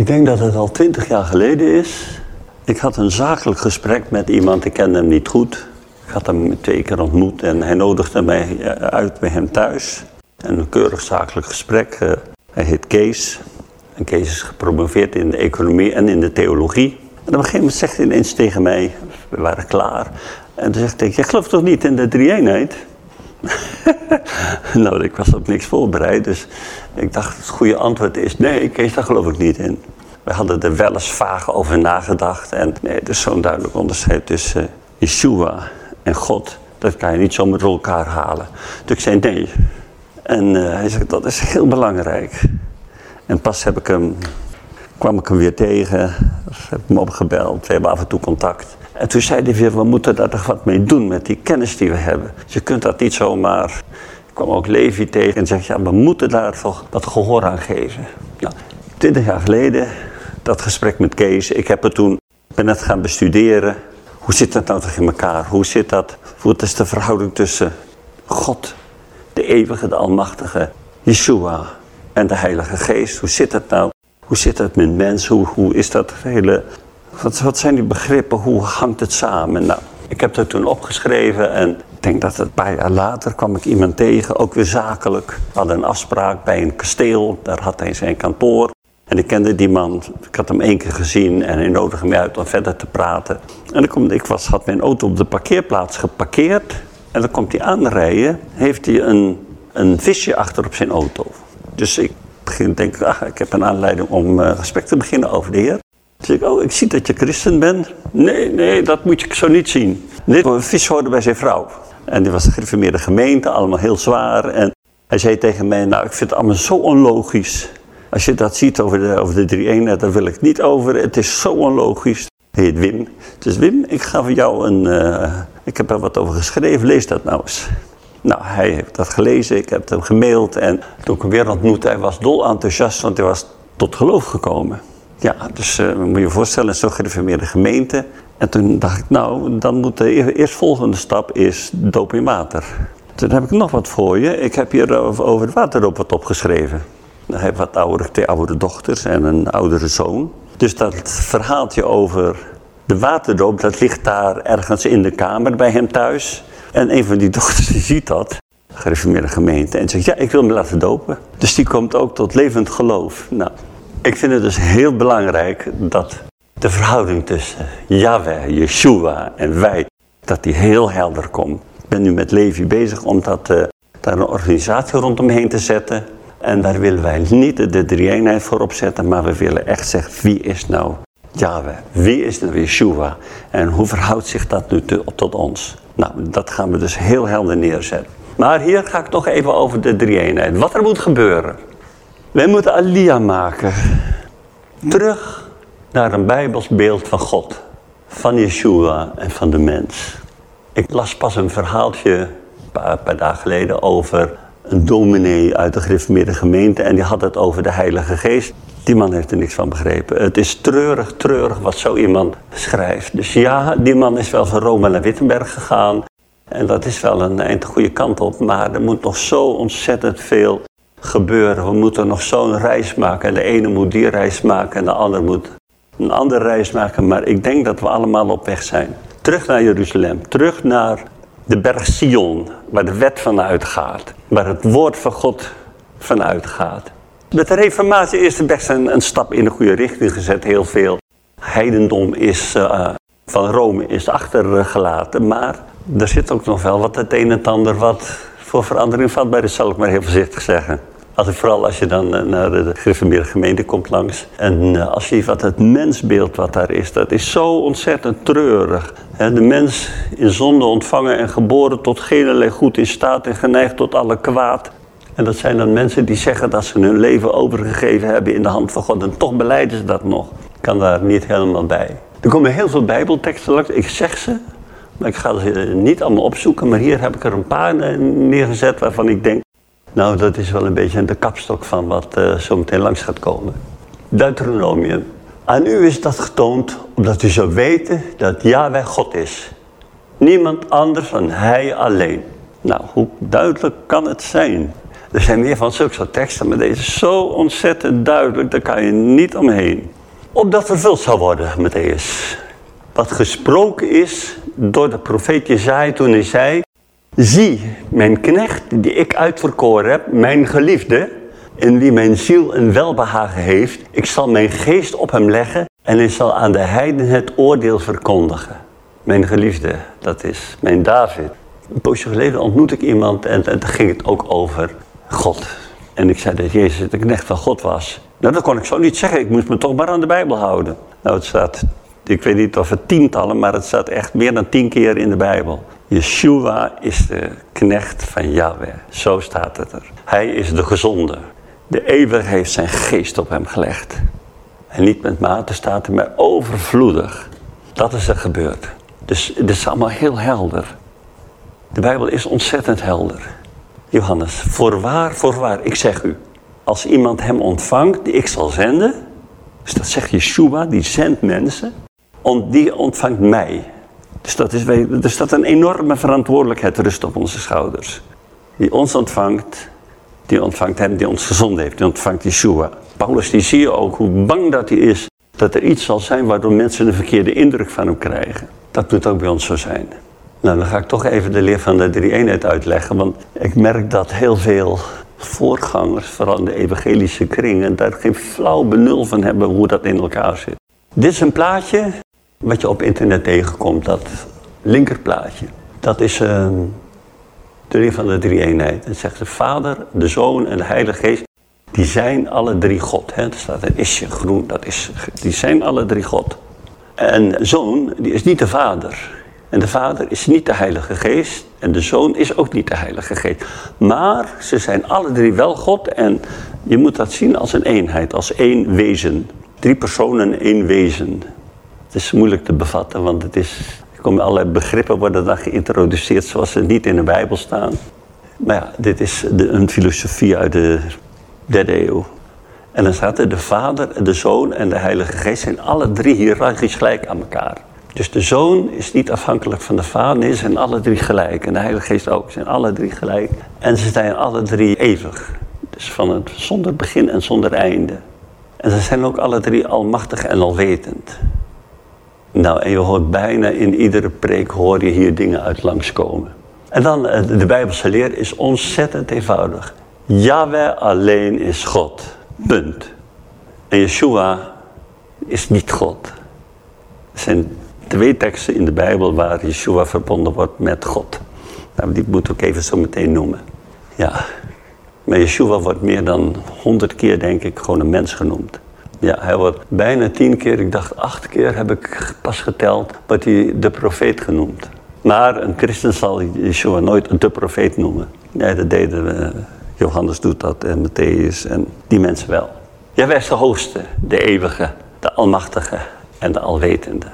Ik denk dat het al twintig jaar geleden is. Ik had een zakelijk gesprek met iemand, ik kende hem niet goed. Ik had hem twee keer ontmoet en hij nodigde mij eh, uit bij hem thuis. En een keurig zakelijk gesprek. Eh, hij heet Kees. En Kees is gepromoveerd in de economie en in de theologie. En op een gegeven moment zegt hij ineens tegen mij, we waren klaar. En toen zegt hij, jij gelooft toch niet in de drie-eenheid? nou, ik was op niks voorbereid, dus ik dacht het goede antwoord is nee, Kees, daar geloof ik niet in. We hadden er wel eens vaag over nagedacht. En nee, er is zo'n duidelijk onderscheid tussen Yeshua en God. Dat kan je niet zo met elkaar halen. Dus ik zei nee. En uh, hij zei, dat is heel belangrijk. En pas heb ik hem, kwam ik hem weer tegen. Heb hem opgebeld. We hebben af en toe contact. En toen zei hij weer, we moeten daar toch wat mee doen met die kennis die we hebben. Je kunt dat niet zomaar... Ik kwam ook Levi tegen en zei, ja, we moeten daar toch wat gehoor aan geven. Nou, twintig jaar geleden, dat gesprek met Kees. Ik heb het toen, ben het gaan bestuderen. Hoe zit dat nou toch in elkaar? Hoe zit dat? Wat is de verhouding tussen God, de eeuwige, de almachtige, Yeshua en de Heilige Geest? Hoe zit dat nou? Hoe zit het met mensen? Hoe is dat hele wat, wat zijn die begrippen? Hoe hangt het samen? Nou, ik heb dat toen opgeschreven en ik denk dat het een paar jaar later kwam ik iemand tegen, ook weer zakelijk. We hadden een afspraak bij een kasteel, daar had hij zijn kantoor. En ik kende die man, ik had hem één keer gezien en hij nodigde me uit om verder te praten. En dan komt, ik was, had mijn auto op de parkeerplaats geparkeerd. En dan komt hij aanrijden, heeft hij een, een visje achter op zijn auto. Dus ik begin denk ik, ach, ik heb een aanleiding om uh, gesprek te beginnen over de Heer. Ik, oh, ik zie dat je christen bent. Nee, nee, dat moet je zo niet zien. Dit vis hoorde bij zijn vrouw. En die was de gemeente, allemaal heel zwaar. En hij zei tegen mij, nou, ik vind het allemaal zo onlogisch. Als je dat ziet over de, over de drie eenheid, daar wil ik niet over. Het is zo onlogisch. Hij heet Wim. Dus Wim, ik ga voor jou een... Uh, ik heb er wat over geschreven, lees dat nou eens. Nou, hij heeft dat gelezen, ik heb hem gemaild. En toen ik hem weer ontmoette, hij was dol enthousiast, want hij was tot geloof gekomen. Ja, dus uh, moet je je voorstellen, zo'n gereformeerde gemeente. En toen dacht ik, nou, dan moet de eerstvolgende stap is doop in water. Toen heb ik nog wat voor je. Ik heb hier over, het waterdoop wat opgeschreven. Hij heeft wat twee oudere dochters en een oudere zoon. Dus dat verhaaltje over de waterdoop, dat ligt daar ergens in de kamer bij hem thuis. En een van die dochters die ziet dat, gereformeerde gemeente, en zegt, ja, ik wil me laten dopen. Dus die komt ook tot levend geloof. Nou, ik vind het dus heel belangrijk dat de verhouding tussen Yahweh, Yeshua en wij, dat die heel helder komt. Ik ben nu met Levi bezig om dat, uh, daar een organisatie rondomheen te zetten. En daar willen wij niet de drie-eenheid voor opzetten, maar we willen echt zeggen, wie is nou Yahweh? Wie is nou Yeshua? En hoe verhoudt zich dat nu tot ons? Nou, dat gaan we dus heel helder neerzetten. Maar hier ga ik nog even over de drie-eenheid. Wat er moet gebeuren. Wij moeten alia maken. Terug naar een bijbels beeld van God. Van Yeshua en van de mens. Ik las pas een verhaaltje een paar, dagen geleden over een dominee uit de gereformeerde gemeente. En die had het over de Heilige Geest. Die man heeft er niks van begrepen. Het is treurig, treurig wat zo iemand schrijft. Dus ja, die man is wel van Rome naar Wittenberg gegaan. En dat is wel een eind de goede kant op. Maar er moet nog zo ontzettend veel gebeuren. We moeten nog zo'n reis maken. En de ene moet die reis maken en de ander moet een andere reis maken. Maar ik denk dat we allemaal op weg zijn. Terug naar Jeruzalem. Terug naar de berg Sion. Waar de wet van uitgaat. Waar het woord van God van uitgaat. Met de reformatie is er best een, stap in de goede richting gezet. Heel veel heidendom is, uh, van Rome is achtergelaten. Maar er zit ook nog wel wat het een en ander wat voor verandering vatbaar is, zal ik maar heel voorzichtig zeggen. Als vooral als je dan eh, naar de gereformeerde gemeente komt langs. En eh, als je wat het mensbeeld wat daar is, dat is zo ontzettend treurig. De mens in zonde ontvangen en geboren tot geen goed in staat en geneigd tot alle kwaad. En dat zijn dan mensen die zeggen dat ze hun leven overgegeven hebben in de hand van God. En toch beleiden ze dat nog. Ik kan daar niet helemaal bij. Er komen heel veel bijbelteksten langs. Ik zeg ze, ik ga ze niet allemaal opzoeken. Maar hier heb ik er een paar neergezet waarvan ik denk... Nou, dat is wel een beetje de kapstok van wat uh, zo meteen langs gaat komen. Deuteronomium. Aan u is dat getoond omdat u zou weten dat Yahweh God is. Niemand anders dan Hij alleen. Nou, hoe duidelijk kan het zijn? Er zijn meer van zulke soort teksten, maar deze is zo ontzettend duidelijk, daar kan je niet omheen. Opdat vervuld zal worden, Matthäus. Wat gesproken is door de profeet Jezaja toen hij zei... Zie, mijn knecht die ik uitverkoren heb, mijn geliefde... in wie mijn ziel een welbehagen heeft... ik zal mijn geest op hem leggen en hij zal aan de heiden het oordeel verkondigen. Mijn geliefde, dat is mijn David. Een poosje geleden ontmoette ik iemand en, en ging het ook over God. En ik zei dat Jezus de knecht van God was. Nou, dat kon ik zo niet zeggen. Ik moest me toch maar aan de Bijbel houden. Nou, het staat, ik weet niet of het tientallen, maar het staat echt meer dan tien keer in de Bijbel. Yeshua is de knecht van Yahweh. Zo staat het er. Hij is de gezonde. De eeuwige heeft zijn geest op hem gelegd. En niet met mate staat er, maar overvloedig. Dat is er gebeurd. Dus het is allemaal heel helder. De Bijbel is ontzettend helder. Johannes, voorwaar, voorwaar, ik zeg u. Als iemand hem ontvangt die ik zal zenden. Dus dat zegt Yeshua, die zendt mensen. Die ontvangt mij. Dus dat is, dus dat een enorme verantwoordelijkheid rust op onze schouders. Die ons ontvangt, die ontvangt hem die ons gezonden heeft. Die ontvangt Yeshua. Paulus die zie je ook hoe bang dat hij is. Dat er iets zal zijn waardoor mensen een verkeerde indruk van hem krijgen. Dat moet ook bij ons zo zijn. Nou, dan ga ik toch even de leer van de drie-eenheid uitleggen. Want ik merk dat heel veel voorgangers, vooral in de evangelische kringen, daar geen flauw benul van hebben hoe dat in elkaar zit. Dit is een plaatje wat je op internet tegenkomt, dat linkerplaatje. Dat is uh, de leer van de drie-eenheid. Het zegt de Vader, de Zoon en de Heilige Geest, die zijn alle drie God. Hè? Er staat een isje groen, dat is, die zijn alle drie God. En zoon, die is niet de Vader. En de Vader is niet de Heilige Geest. En de Zoon is ook niet de Heilige Geest. Maar ze zijn alle drie wel God. En je moet dat zien als een eenheid, als één wezen. Drie personen, één wezen. Het is moeilijk te bevatten, want het is, er komen allerlei begrippen worden dan geïntroduceerd zoals ze niet in de Bijbel staan. Maar ja, dit is de, een filosofie uit de derde eeuw. En dan staat er de Vader, de Zoon en de Heilige Geest zijn alle drie hiërarchisch gelijk aan elkaar. Dus de zoon is niet afhankelijk van de vader, nee, ze zijn alle drie gelijk. En de Heilige Geest ook, ze zijn alle drie gelijk. En ze zijn alle drie eeuwig. Dus van het, zonder begin en zonder einde. En ze zijn ook alle drie almachtig en alwetend. Nou, en je hoort bijna in iedere preek hoor je hier dingen uit langskomen. En dan, eh, de Bijbelse leer is ontzettend eenvoudig. Yahweh alleen is God. Punt. En Yeshua is niet God. Er zijn twee teksten in de Bijbel waar Yeshua verbonden wordt met God. Nou, die moet ik ook even zo meteen noemen. Ja, maar Yeshua wordt meer dan honderd keer, denk ik, gewoon een mens genoemd. Ja, hij wordt bijna tien keer, ik dacht acht keer heb ik pas geteld, wordt hij de profeet genoemd. Maar een christen zal Yeshua nooit de profeet noemen. Nee, dat deden. Johannes doet dat en Matthäus en die mensen wel. Jij is de hoogste, de eeuwige, de almachtige en de alwetende.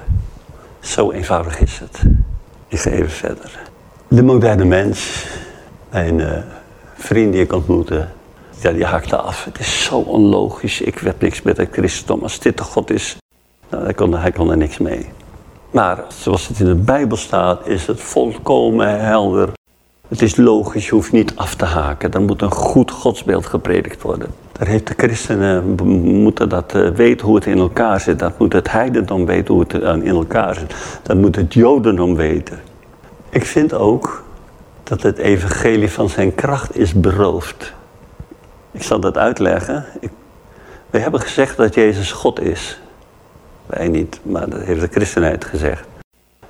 Zo eenvoudig is het. Ik ga even verder. De moderne mens, mijn uh, vriend die ik ontmoette, ja, die haakte af. Het is zo onlogisch. Ik heb niks met het christendom. Als dit de God is, nou, hij, kon, hij er niks mee. Maar zoals het in de Bijbel staat, is het volkomen helder. Het is logisch, je hoeft niet af te haken. Er moet een goed godsbeeld gepredikt worden. Daar heeft de christenen moeten dat eh, weten hoe het in elkaar zit. Dat moet het heidendom weten hoe het in elkaar zit. Dat moet het jodendom weten. Ik vind ook dat het evangelie van zijn kracht is beroofd. Ik zal dat uitleggen. Ik, we hebben gezegd dat Jezus God is. Wij niet, maar dat heeft de christenheid gezegd.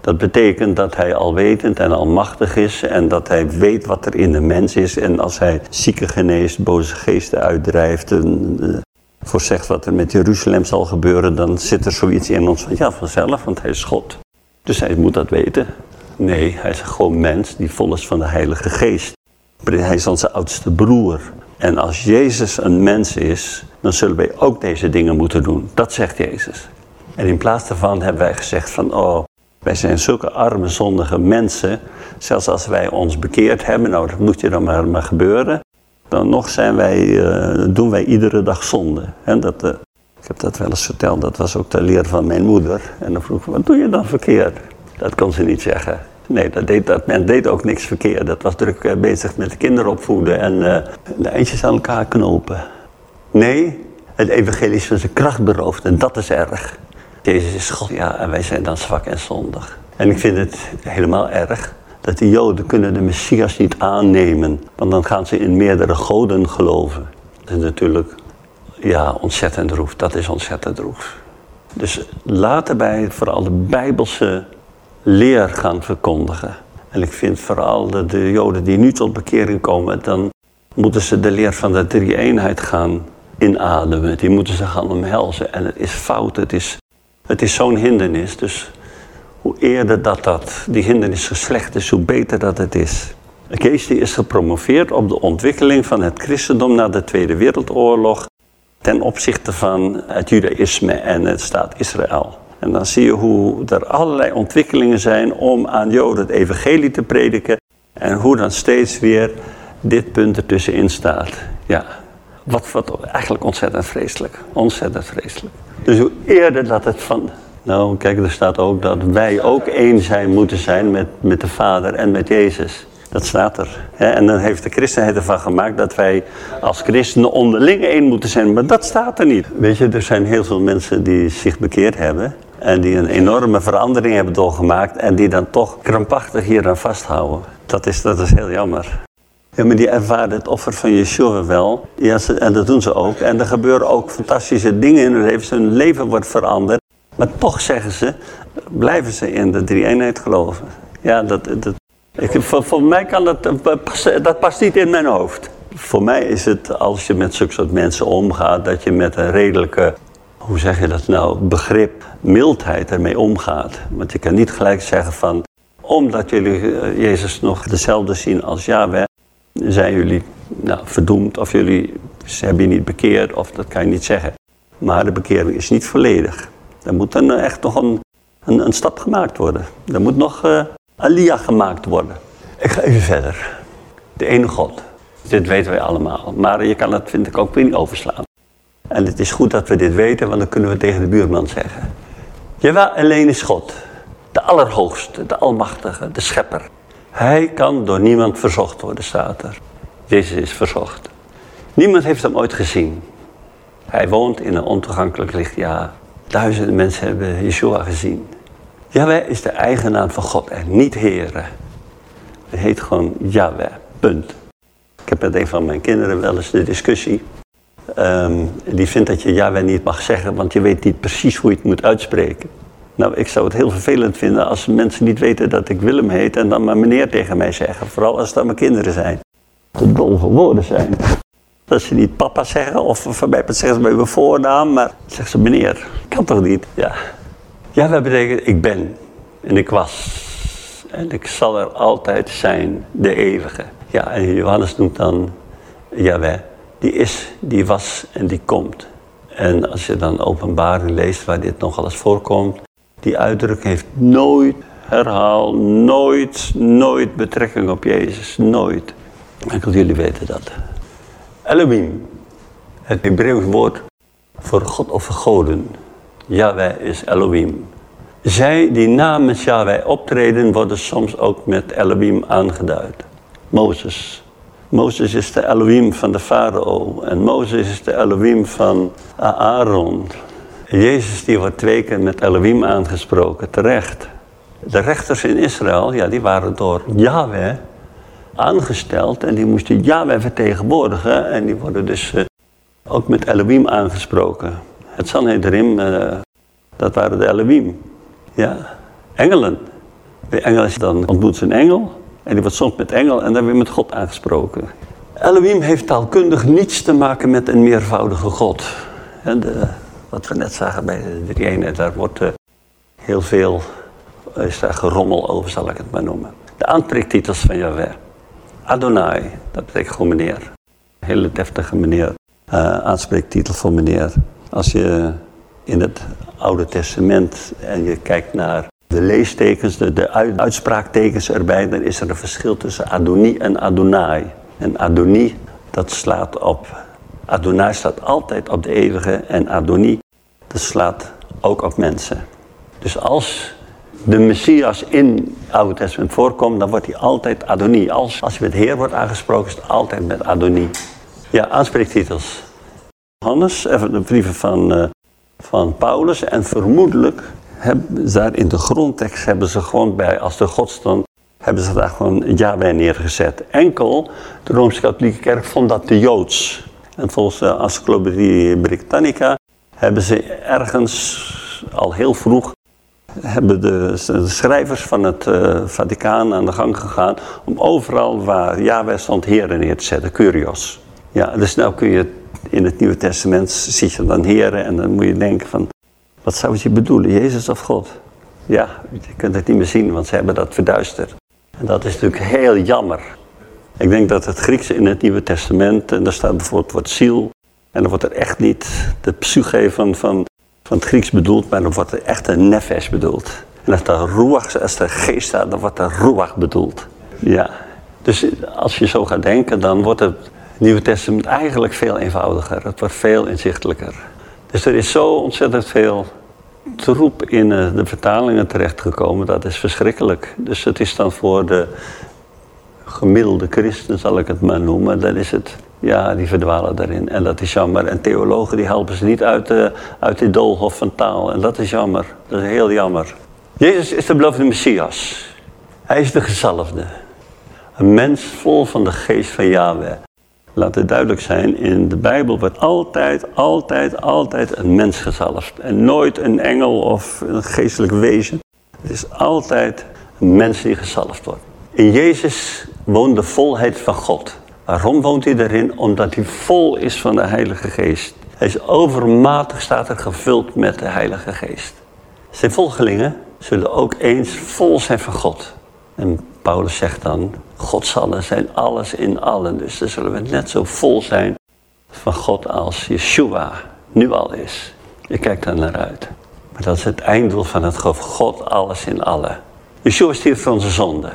Dat betekent dat hij alwetend en almachtig is en dat hij weet wat er in de mens is. En als hij zieken geneest, boze geesten uitdrijft, en, uh, voorzegt wat er met Jeruzalem zal gebeuren, dan zit er zoiets in ons van ja, vanzelf, want hij is God. Dus hij moet dat weten. Nee, hij is gewoon mens die vol is van de Heilige Geest. Hij is onze oudste broer. En als Jezus een mens is, dan zullen wij ook deze dingen moeten doen. Dat zegt Jezus. En in plaats daarvan hebben wij gezegd van, oh, wij zijn zulke arme, zondige mensen. Zelfs als wij ons bekeerd hebben, nou dat moet je dan maar, maar gebeuren. Dan nog zijn wij, uh, doen wij iedere dag zonde. Dat, uh, ik heb dat wel eens verteld, dat was ook de leer van mijn moeder. En dan vroeg ik, wat doe je dan verkeerd? Dat kon ze niet zeggen. Nee, dat, deed, dat men deed ook niks verkeerd. Dat was druk eh, bezig met de kinderen opvoeden en uh, de eindjes aan elkaar knopen. Nee, het evangelie is van zijn kracht beroofd en dat is erg. Jezus is God, ja, en wij zijn dan zwak en zondig. En ik vind het helemaal erg dat de Joden kunnen de Messias niet aannemen. Want dan gaan ze in meerdere goden geloven. Dat is natuurlijk ja, ontzettend droef. Dat is ontzettend droef. Dus laten wij vooral de Bijbelse leer gaan verkondigen. En ik vind vooral dat de Joden die nu tot bekering komen, dan moeten ze de leer van de drie-eenheid gaan inademen. Die moeten ze gaan omhelzen. En het is fout, het is, het is zo'n hindernis. Dus hoe eerder dat, dat die hindernis geslecht is, hoe beter dat het is. Kees is gepromoveerd op de ontwikkeling van het christendom na de Tweede Wereldoorlog ten opzichte van het judaïsme en het staat Israël. En dan zie je hoe er allerlei ontwikkelingen zijn om aan Joden het evangelie te prediken. En hoe dan steeds weer dit punt ertussenin staat. Ja, wat, wat eigenlijk ontzettend vreselijk. Ontzettend vreselijk. Dus hoe eerder dat het van... Nou, kijk, er staat ook dat wij ook één zijn moeten zijn met, met de Vader en met Jezus. Dat staat er. En dan heeft de christenheid ervan gemaakt dat wij als christenen onderling één moeten zijn. Maar dat staat er niet. Weet je, er zijn heel veel mensen die zich bekeerd hebben. En die een enorme verandering hebben doorgemaakt. En die dan toch krampachtig hier aan vasthouden. Dat is, dat is heel jammer. Ja, maar die ervaren het offer van Yeshua wel. Ja, en dat doen ze ook. En er gebeuren ook fantastische dingen in hun leven. Hun leven wordt veranderd. Maar toch zeggen ze, blijven ze in de drie-eenheid geloven. Ja, dat, dat, ik, voor, voor, mij kan dat, dat past niet in mijn hoofd. Voor mij is het, als je met zulke soort mensen omgaat, dat je met een redelijke, hoe zeg je dat nou, begrip, mildheid ermee omgaat. Want je kan niet gelijk zeggen van, omdat jullie eh, Jezus nog dezelfde zien als Yahweh, zijn jullie nou, verdoemd of jullie hebben je niet bekeerd, of dat kan je niet zeggen. Maar de bekering is niet volledig. Er moet dan echt nog een, een, een stap gemaakt worden. Er moet nog uh, Alia gemaakt worden. Ik ga even verder. De ene God. Dit weten wij allemaal. Maar je kan het, vind ik, ook weer niet overslaan. En het is goed dat we dit weten, want dan kunnen we tegen de buurman zeggen. Jawel, alleen is God. De Allerhoogste, de Almachtige, de Schepper. Hij kan door niemand verzocht worden, staat er. Jezus is verzocht. Niemand heeft hem ooit gezien. Hij woont in een ontoegankelijk licht, ja. Duizenden mensen hebben Yeshua gezien. Yahweh is de eigenaar van God en niet Here. Het heet gewoon Yahweh, punt. Ik heb met een van mijn kinderen wel eens de discussie. Ehm, die vindt dat je Yahweh niet mag zeggen, want je weet niet precies hoe je het moet uitspreken. Nou, ik zou het heel vervelend vinden als mensen niet weten dat ik Willem heet en dan maar meneer tegen mij zeggen. Vooral als dan mijn kinderen zijn. De dol woorden zijn. Dat ze niet papa zeggen of van mij zeggen ze bij mijn voornaam, maar zeggen ze meneer. Kan toch niet? Ja. Ja, dat betekent ik ben en ik was. En ik zal er altijd zijn, de eeuwige. Ja, en Johannes noemt dan Jaweh. Die is, die was en die komt. En als je dan openbaring leest waar dit nog alles voorkomt, die uitdrukking heeft nooit, herhaal, nooit, nooit betrekking op Jezus. Nooit. Wil jullie weten dat. Elohim, het Hebreeuws woord voor God of goden. Yahweh is Elohim. Zij die namens Yahweh optreden, worden soms ook met Elohim aangeduid. Mozes. Mozes is de Elohim van de farao. En Mozes is de Elohim van Aaron. Jezus die wordt twee keer met Elohim aangesproken, terecht. De rechters in Israël, ja, die waren door Yahweh aangesteld en die moesten Yahweh vertegenwoordigen. En die worden dus uh, ook met Elohim aangesproken. Het Sanhedrin, uh, dat waren de Elohim. Ja, engelen. Bij engelen dan ontmoet ze een engel. En die wordt soms met engel en dan weer met God aangesproken. Elohim heeft taalkundig niets te maken met een meervoudige God. En de, wat we net zagen bij de drie daar wordt uh, heel veel is daar gerommel over, zal ik het maar noemen. De aanspreektitels van Yahweh. Adonai, dat betekent gewoon meneer. Hele deftige meneer. Aanspreektitel voor meneer. Als je in het Oude Testament en je kijkt naar de leestekens, de, de uitspraaktekens erbij, dan is er een verschil tussen Adoni en Adonai. En Adoni, dat slaat op. Adonai staat altijd op de eeuwige en Adoni, dat slaat ook op mensen. Dus als de Messias in het Oude Testament voorkomt, dan wordt hij altijd Adonie. Als, als je met Heer wordt aangesproken, is het altijd met Adonie. Ja, aanspreektitels. Johannes, even de brieven van, uh, van Paulus. En vermoedelijk daar in de grondtekst hebben ze gewoon bij, als de God stond, hebben ze daar gewoon Yahweh neergezet. Enkel, de Rooms-Katholieke Kerk vond dat te Joods. En volgens de Encyclopedie Britannica hebben ze ergens al heel vroeg hebben de, schrijvers van het uh, Vaticaan aan de gang gegaan om overal waar Yahweh stond heren neer te zetten, curios. Ja, dus nou kun je in het Nieuwe Testament, zie je dan heren en dan moet je denken van, wat zou je bedoelen, Jezus of God? Ja, je kunt het niet meer zien, want ze hebben dat verduisterd. En dat is natuurlijk heel jammer. Ik denk dat het Griekse in het Nieuwe Testament, en daar staat bijvoorbeeld het woord ziel, en dan wordt er echt niet de psyche van, van, van het Grieks bedoeld, maar dan wordt er echt een nefes bedoeld. En als de ruach, als de geest staat, dan wordt er ruach bedoeld. Ja. Dus als je zo gaat denken, dan wordt het Nieuwe Testament eigenlijk veel eenvoudiger. Het wordt veel inzichtelijker. Dus er is zo ontzettend veel troep in eh, de vertalingen terechtgekomen. Dat is verschrikkelijk. Dus het is dan voor de gemiddelde christen, zal ik het maar noemen, dan is het, ja, die verdwalen daarin. En dat is jammer. En theologen die helpen ze niet uit, de, uit die doolhof van taal. En dat is jammer. Dat is heel jammer. Jezus is de beloofde Messias. Hij is de gezalfde. Een mens vol van de geest van Yahweh. Laat het duidelijk zijn, in de Bijbel wordt altijd, altijd, altijd een mens gezalfd. En nooit een engel of een geestelijk wezen. Het is altijd een mens die gezalfd wordt. In Jezus woont de volheid van God. Waarom woont hij erin? Omdat hij vol is van de Heilige Geest. Hij is overmatig, staat er, gevuld met de Heilige Geest. Zijn volgelingen zullen ook eens vol zijn van God. En Paulus zegt dan, God zal zijn alles in allen. Dus dan zullen we net zo vol zijn van God als Yeshua nu al is. Je kijkt daar naar uit. Maar dat is het einddoel van het geloof. God alles in allen. Yeshua stierf voor onze zonde.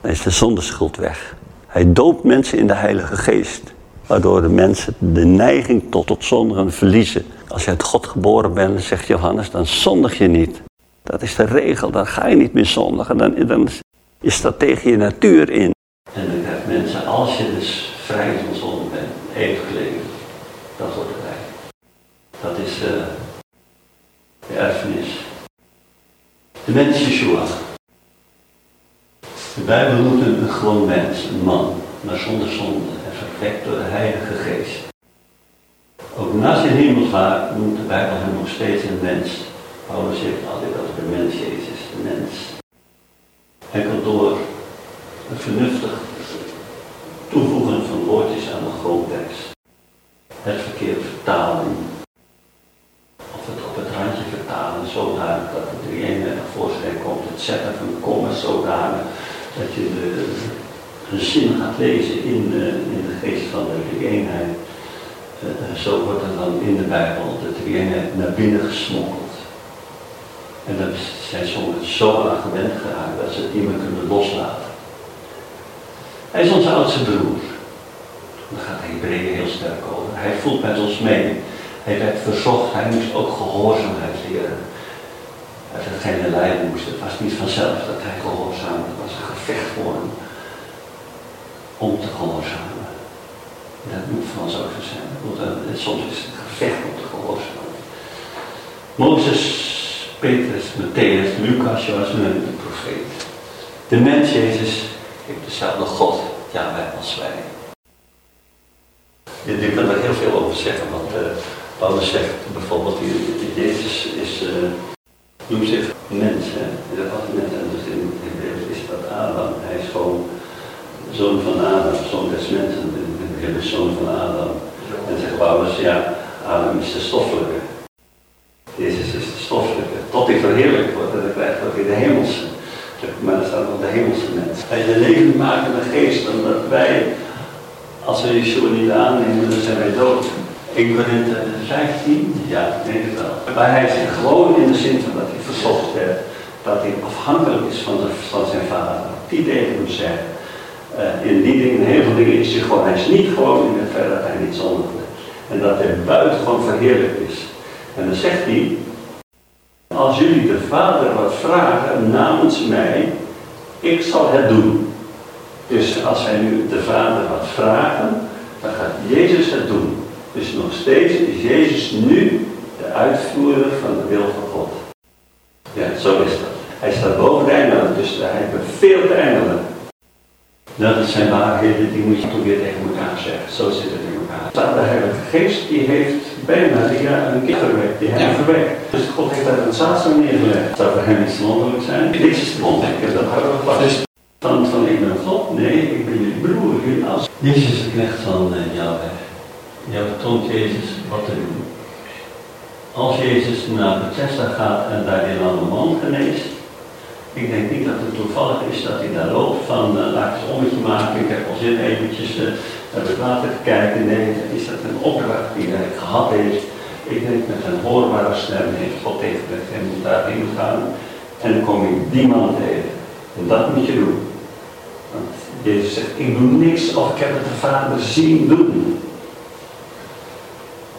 Dan is de zondeschuld weg. Hij doopt mensen in de Heilige Geest. Waardoor de mensen de neiging tot het zondigen verliezen. Als je uit God geboren bent, zegt Johannes, dan zondig je niet. Dat is de regel, dan ga je niet meer zondigen. Dan, dan je staat tegen je natuur in. En dan krijgt mensen, als je dus vrij van zonde bent, eeuwig leven. Dat wordt erbij. Dat is uh, de erfenis. De mens Yeshua. De Bijbel noemt hem een gewoon mens, een man, maar zonder zonde en verwekt door de Heilige Geest. Ook na zijn hemelvaart noemt de Bijbel hem nog steeds een mens. Paulus zegt altijd over de mens Jezus, de mens. Enkel door een vernuftig toevoegen van woordjes aan de grondtekst. Het verkeerd vertalen. Of het op het randje vertalen zodanig dat het drie eenheid voorschijn komt. Het zetten van komma zodanig dat je de, de zin gaat lezen in, uh, in de geest van de eenheid. Uh, zo wordt er dan in de Bijbel de eenheid naar binnen gesmokkeld. En daar zijn sommigen zo gewend geraakt dat ze het niet meer kunnen loslaten. Hij is onze oudste broer. Daar gaat de Hebreeën heel sterk over. Hij voelt met ons mee. Hij werd verzocht, hij moest ook gehoorzaamheid leren. Uit hetgene lijden moest. Het was niet vanzelf dat hij gehoorzaamde. Het was een gevecht voor hem. Om te gehoorzamen. Dat moet van ons ook zo zijn. Soms is het een gevecht om te gehoorzamen. Mozes Petrus, Matthäus, Lucas, Johannes en de profeet. De mens Jezus heeft dezelfde God, ja wij als wij. Je, kunt er heel veel over zeggen, want uh, Paulus zegt bijvoorbeeld, Jezus is, uh, noemt zich mens, hè. dat was mens, en in Hebreeuws is dat Adam. Hij is gewoon zoon van Adam, zoon des mensen, de zoon van Adam. En zegt Paulus, ja, Adam is de stoffelijke. Jezus is de stoffelijke. Tot hij verheerlijkt wordt en dan krijgt ook weer de hemelse. Maar dat staat nog de hemelse mens. Hij is de levendmakende geest. Omdat wij, als we Yeshua niet aannemen, dan zijn wij dood. 1 Korinthe 15, ja, ik denk het wel. Maar hij zegt gewoon in de zin van dat hij verzocht werd, dat hij afhankelijk is van, de, zijn vader. Die tegen hem zeggen. Uh, in die dingen, heel veel dingen is hij gewoon, hij is niet gewoon in het feit dat hij niet zondigde. En dat hij buitengewoon verheerlijk is. En dan zegt hij, als jullie de Vader wat vragen namens mij, ik zal het doen. Dus als wij nu de Vader wat vragen, dan gaat Jezus het doen. Dus nog steeds is Jezus nu de uitvoerder van de wil van God. Ja, zo is dat. Hij staat boven de engelen, dus hij beveelt de engelen. Dat zijn waarheden die moet je toch weer tegen elkaar zeggen. Zo zit het elkaar. De Heilige Geest die heeft bijna Maria een kind verwekt, die hij ja. verwekt. Dus God heeft daar een zaadzaam neergelegd. Het zou voor hem iets wonderlijk zijn. Dit is de ontdekker, dat houden we vast. Dus van, van ik ben God, nee, ik ben jullie broer, jullie as. Jezus is de knecht van uh, Yahweh. Ja, toont Jezus wat te doen. Als Jezus naar Bethesda gaat en daar die lande man geneest, ik denk niet dat het toevallig is dat hij daar loopt van uh, laat eens ommetje maken, ik heb al zin eventjes uh, naar het water te kijken. Nee, is dat een opdracht die hij gehad heeft. Ik denk met een hoorbare stem heeft God tegen hem moet daarin gaan en dan kom je die man tegen. En dat moet je doen. Want Jezus zegt, ik doe niks of ik heb het de Vader zien doen.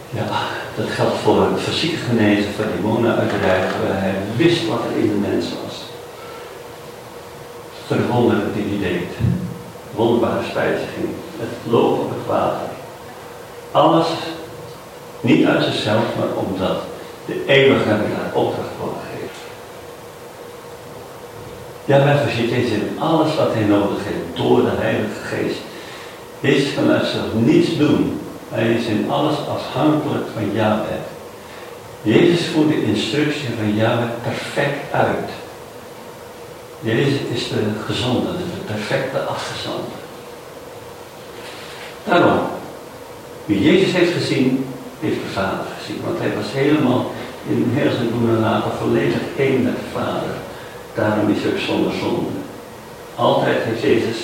Ja, dat geldt voor het fysieke genezen van demonen uiteraard. Hij wist wat er in de mens was wonderen die hij deed. Wonderbare spijziging, het lopen op het water. Alles niet uit zichzelf, maar omdat de eeuwige daar opdracht voor gegeven. Ja, wij voorziet deze in alles wat hij nodig heeft door de Heilige Geest. Jezus kan uit zichzelf niets doen. Hij is in alles afhankelijk van Yahweh. Jezus voert de instructie van Yahweh perfect uit. Jezus is de gezonde, de perfecte afgezande. Daarom, wie Jezus heeft gezien, heeft de Vader gezien. Want hij was helemaal in heel zijn doen en volledig één met de Vader. Daarom is hij ook zonder zonde. Altijd heeft Jezus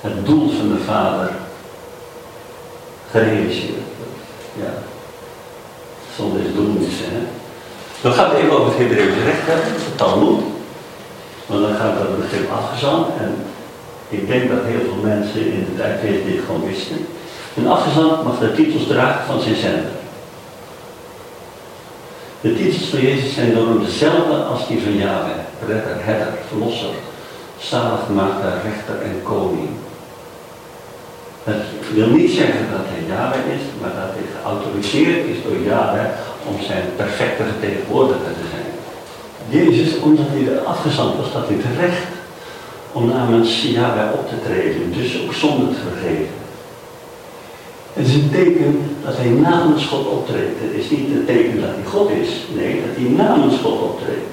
het doel van de Vader gerealiseerd. Ja. Zonde is doelmis, hè. Dan gaan we even over het Hebreeuwse recht hebben, de Talmud. Maar dan gaat dat begrip afgezand. En ik denk dat heel veel mensen in de tijd dit gewoon wisten. Een afgezant mag de titels dragen van zijn zender. De titels van Jezus zijn daarom dezelfde als die van Yahweh. Redder, herder, verlosser, zaligmaker, rechter en koning. Het wil niet zeggen dat hij Yahweh is, maar dat hij geautoriseerd is door Yahweh om zijn perfecte vertegenwoordiger te zijn. Jezus, hij er afgezand was, dat hij terecht om namens Yahweh op te treden, dus ook zonde te vergeven. Het is een teken dat hij namens God optreedt. Het is niet een teken dat hij God is, nee, dat hij namens God optreedt.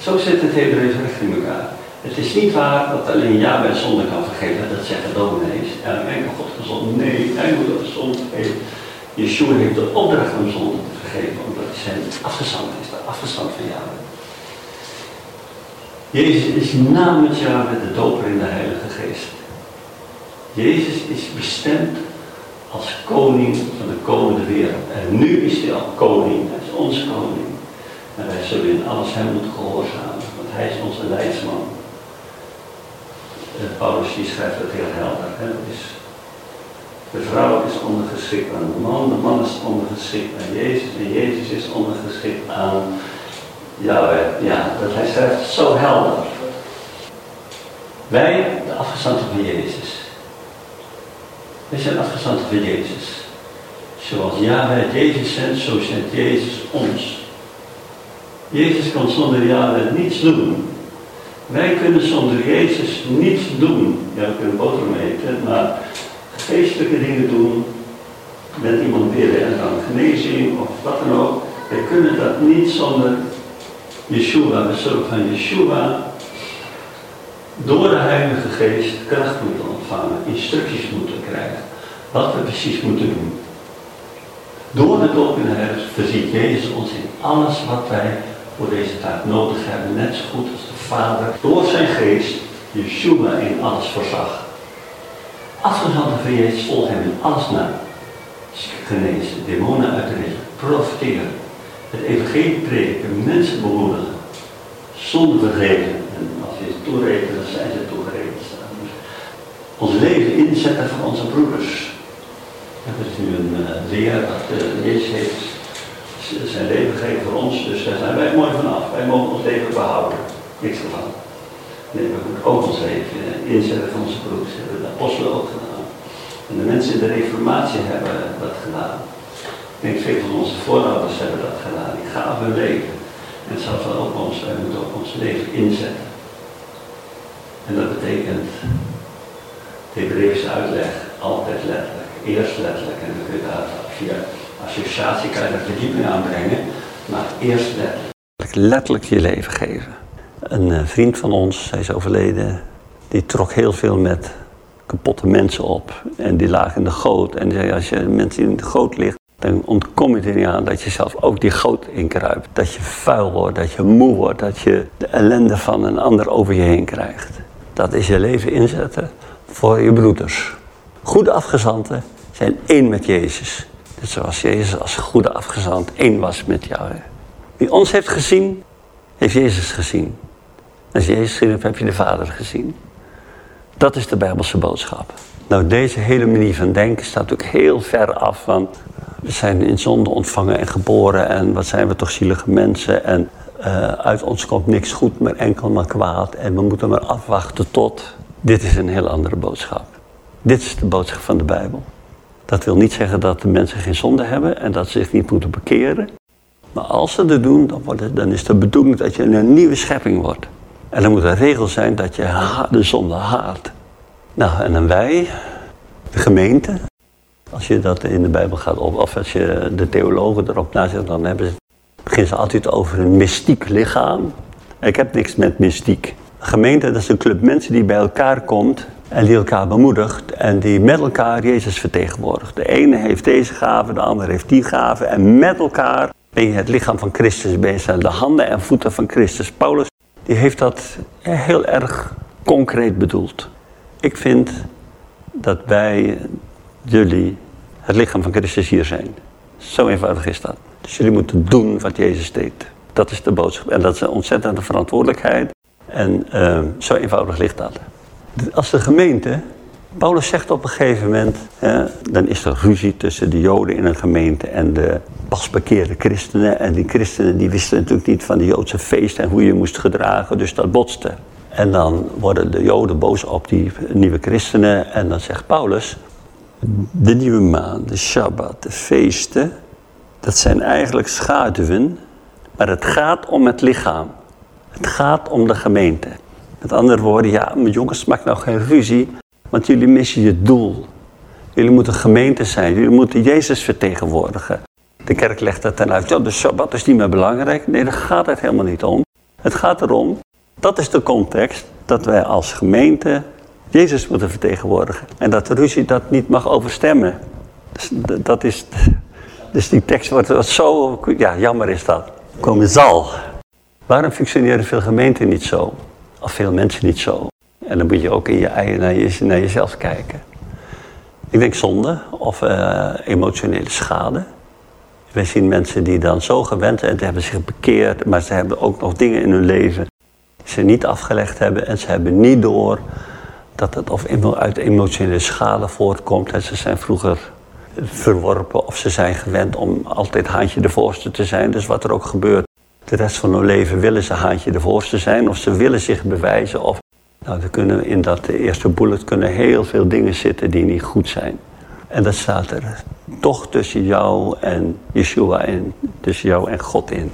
Zo zit het Hebreeuws recht in elkaar. Het is niet waar dat alleen Yahweh zonde kan vergeven, dat zeggen dominees. En enkel God gezond. Nee, hij moet vergeven. Yeshua heeft de opdracht om zonde te vergeven, omdat hij zijn afgezand is, de afgezand van Yahweh. Jezus is namens Yahweh de doper in de Heilige Geest. Jezus is bestemd als koning van de komende wereld. En nu is hij al koning, hij is onze koning. En wij zullen in alles hem moeten gehoorzamen, want hij is onze leidsman. Paulus schrijft dat heel helder. Hè? is de vrouw is ondergeschikt aan de man, de man is ondergeschikt aan Jezus en Jezus is ondergeschikt aan Yahweh. Ja, dat hij schrijft zo helder. Wij, de afgezanten van Jezus. Wij zijn afgezanten van Jezus. Zoals Yahweh Jezus zendt, zo zendt Jezus ons. Jezus kan zonder Yahweh niets doen. Wij kunnen zonder Jezus niets doen. Ja, we kunnen boterham eten, maar geestelijke dingen doen, met iemand bidden en dan genezing of wat dan ook. We kunnen dat niet zonder Yeshua. We zullen van Yeshua door de Heilige Geest kracht moeten ontvangen, instructies moeten krijgen, wat we precies moeten doen. Door de herfst voorziet Jezus ons in alles wat wij voor deze taak nodig hebben, net zo goed als de Vader door zijn geest Yeshua in alles voorzag. Afgezanten van Jezus volgen hem in alles na. Genezen, demonen uitdrijven, profiteren, het evangelie prediken, mensen bemoedigen, zonder vergeten. En als je ze toerekent, dan zijn ze toegerekend. Ons leven inzetten voor onze broeders. Dat is nu een uh, leer dat uh, Jezus heeft zijn leven gegeven voor ons, dus daar zijn wij mooi van niks ervan. Nee, we hebben ook ons leven inzetten van onze broers, hebben de apostelen ook gedaan. En de mensen in de reformatie hebben dat gedaan. Ik denk veel van onze voorouders hebben dat gedaan. Die gaven hun leven. En zelfs ook ons, wij moeten ook ons leven inzetten. En dat betekent, de Hebreeuwse uitleg, altijd letterlijk. Eerst letterlijk en dan kun je daar via associatie kan je daar verdieping aanbrengen. Maar eerst letterlijk. Letterlijk je leven geven. Een eh, vriend van ons, hij is overleden, die trok heel veel met kapotte mensen op. En die lagen in de goot. En zei, als je mensen in de goot ligt, dan ontkom je er niet aan dat je zelf ook die goot inkruipt. Dat je vuil wordt, dat je moe wordt, dat je de ellende van een ander over je heen krijgt. Dat is je leven inzetten voor je broeders. Goede afgezanten zijn één met Jezus. Net zoals Jezus als goede afgezant één was met jou. Wie ons heeft gezien, heeft Jezus gezien. Als je Jezus gezien hebt, heb je de Vader gezien. Dat is de Bijbelse boodschap. Nou, deze hele manier van denken staat ook heel ver af van... we zijn in zonde ontvangen en geboren en wat zijn we toch zielige mensen... en uh, uit ons komt niks goed, maar enkel maar kwaad... en we moeten maar afwachten tot... Dit is een heel andere boodschap. Dit is de boodschap van de Bijbel. Dat wil niet zeggen dat de mensen geen zonde hebben en dat ze zich niet moeten bekeren. Maar als ze dat doen, dan, dan is de bedoeling dat je een nieuwe schepping wordt. En dan moet een regel zijn dat je de zonde haat. Nou, en dan wij, de gemeente, als je dat in de Bijbel gaat op, of als je de theologen erop nazet, dan hebben ze, beginnen ze altijd over een mystiek lichaam. Ik heb niks met mystiek. Een gemeente, dat is een club mensen die bij elkaar komt en die elkaar bemoedigt en die met elkaar Jezus vertegenwoordigt. De ene heeft deze gave, de andere heeft die gave en met elkaar ben je het lichaam van Christus, je de handen en voeten van Christus. Paulus die heeft dat heel erg concreet bedoeld. Ik vind dat wij, jullie, het lichaam van Christus hier zijn. Zo eenvoudig is dat. Dus jullie moeten doen wat Jezus deed. Dat is de boodschap. En dat is een ontzettende verantwoordelijkheid. En uh, zo eenvoudig ligt dat. Als de gemeente Paulus zegt op een gegeven moment, hè, dan is er ruzie tussen de Joden in een gemeente en de pasbekeerde christenen. En die christenen die wisten natuurlijk niet van de Joodse feesten en hoe je moest gedragen, dus dat botste. En dan worden de Joden boos op die nieuwe christenen en dan zegt Paulus, de nieuwe maan, de Shabbat, de feesten, dat zijn eigenlijk schaduwen, maar het gaat om het lichaam. Het gaat om de gemeente. Met andere woorden, ja, jongens, maak nou geen ruzie. Want jullie missen je doel. Jullie moeten gemeente zijn. Jullie moeten Jezus vertegenwoordigen. De kerk legt dat dan uit. Ja, de Sabbat is niet meer belangrijk. Nee, daar gaat het helemaal niet om. Het gaat erom, dat is de context, dat wij als gemeente Jezus moeten vertegenwoordigen. En dat de ruzie dat niet mag overstemmen. Dus dat is, dus die tekst wordt zo, ja, jammer is dat. Komen zal. Waarom functioneren veel gemeenten niet zo? Of veel mensen niet zo? En dan moet je ook in je naar, naar jezelf kijken. Ik denk zonde of uh, emotionele schade. We zien mensen die dan zo gewend zijn, en hebben zich bekeerd, maar ze hebben ook nog dingen in hun leven die ze niet afgelegd hebben en ze hebben niet door dat het of uit emotionele schade voortkomt. En ze zijn vroeger verworpen of ze zijn gewend om altijd haantje de voorste te zijn. Dus wat er ook gebeurt, de rest van hun leven willen ze haantje de voorste zijn of ze willen zich bewijzen of nou, er kunnen in dat eerste bullet kunnen heel veel dingen zitten die niet goed zijn. En dat staat er toch tussen jou en Yeshua in, tussen jou en God in.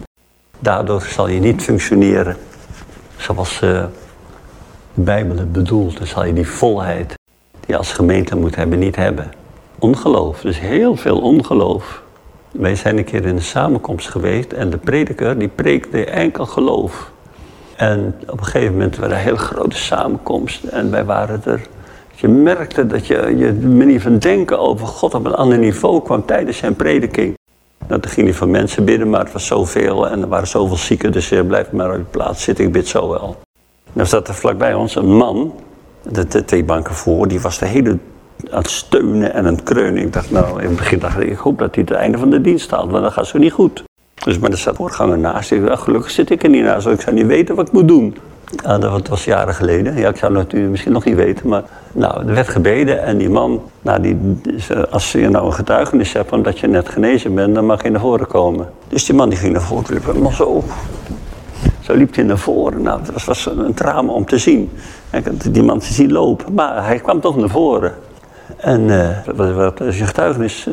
Daardoor zal je niet functioneren zoals uh, de Bijbel het bedoelt. Dan zal je die volheid die je als gemeente moet hebben, niet hebben. Ongeloof, dus heel veel ongeloof. Wij zijn een keer in een samenkomst geweest en de prediker die preekte enkel geloof. En op een gegeven moment was er hele grote samenkomst en wij waren er. Je merkte dat je, je manier van denken over God op een ander niveau kwam tijdens zijn prediking. Nou, toen ging hij voor mensen bidden, maar het was zoveel en er waren zoveel zieken, dus je blijft maar op je plaats zitten, ik bid zo wel. Dan zat er vlakbij ons een man, de, de twee banken voor, die was de hele aan het steunen en aan het kreunen. Ik dacht, nou, in het begin dacht ik, ik hoop dat hij het einde van de dienst haalt, want dat gaat zo niet goed. Dus, maar er staat voorganger naast. Ik gelukkig zit ik er niet naast, ik zou niet weten wat ik moet doen. dat was jaren geleden. Ja, ik zou het misschien nog niet weten. Maar nou, er werd gebeden en die man, nou, die, als je nou een getuigenis hebt omdat je net genezen bent, dan mag je naar voren komen. Dus die man die ging naar voren, liep zo. Zo liep hij naar voren. Nou, het was, een drama om te zien. Die man te zien lopen, maar hij kwam toch naar voren. En uh, wat, wat is je getuigenis?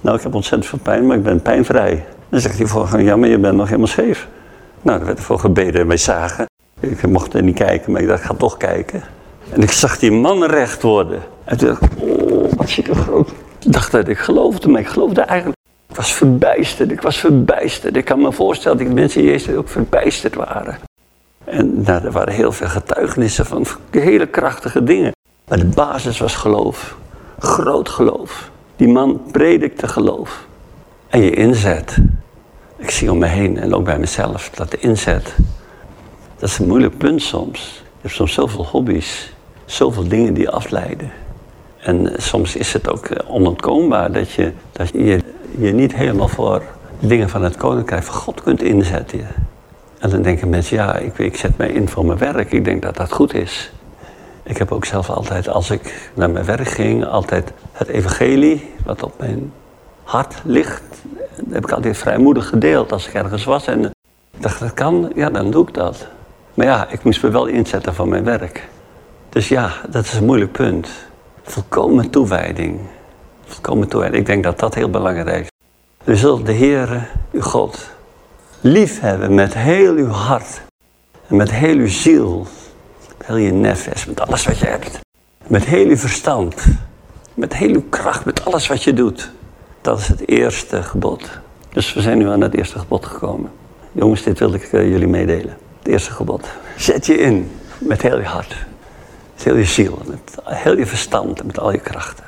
Nou, ik heb ontzettend veel pijn, maar ik ben pijnvrij. Dan zegt hij voor, ja, maar je bent nog helemaal scheef. Nou, er werd ervoor gebeden en wij zagen. Ik mocht er niet kijken, maar ik dacht, ik ga toch kijken. En ik zag die man recht worden. En toen dacht ik, oh, wat zit er groot. Ik dacht dat ik geloofde, maar ik geloofde eigenlijk. Ik was verbijsterd, ik was verbijsterd. Ik kan me voorstellen dat die mensen in Jezus ook verbijsterd waren. En nou, er waren heel veel getuigenissen van hele krachtige dingen. Maar de basis was geloof. Groot geloof. Die man predikte geloof. En je inzet. Ik zie om me heen en ook bij mezelf dat de inzet. Dat is een moeilijk punt soms. Je hebt soms zoveel hobby's. Zoveel dingen die afleiden. En soms is het ook eh, onontkoombaar dat je, dat je je niet helemaal voor dingen van het koninkrijk van God kunt inzetten. En dan denken mensen, ja, ik, ik zet mij in voor mijn werk. Ik denk dat dat goed is. Ik heb ook zelf altijd, als ik naar mijn werk ging, altijd het evangelie, wat op mijn hart ligt, heb ik altijd vrijmoedig gedeeld als ik ergens was. En ik dacht, dat kan, ja, dan doe ik dat. Maar ja, ik moest me wel inzetten voor mijn werk. Dus ja, dat is een moeilijk punt. Volkomen toewijding. Volkomen toewijding. Ik denk dat dat heel belangrijk is. U zult de Heere, uw God, lief hebben met heel uw hart. En met heel uw ziel. Met heel je nefes, met alles wat je hebt. Met heel uw verstand. Met heel uw kracht, met alles wat je doet. Dat is het eerste gebod. Dus we zijn nu aan het eerste gebod gekomen. Jongens, dit wil ik uh, jullie meedelen. Het eerste gebod. Zet je in met heel je hart. Met heel je ziel, met heel je verstand en met al je krachten.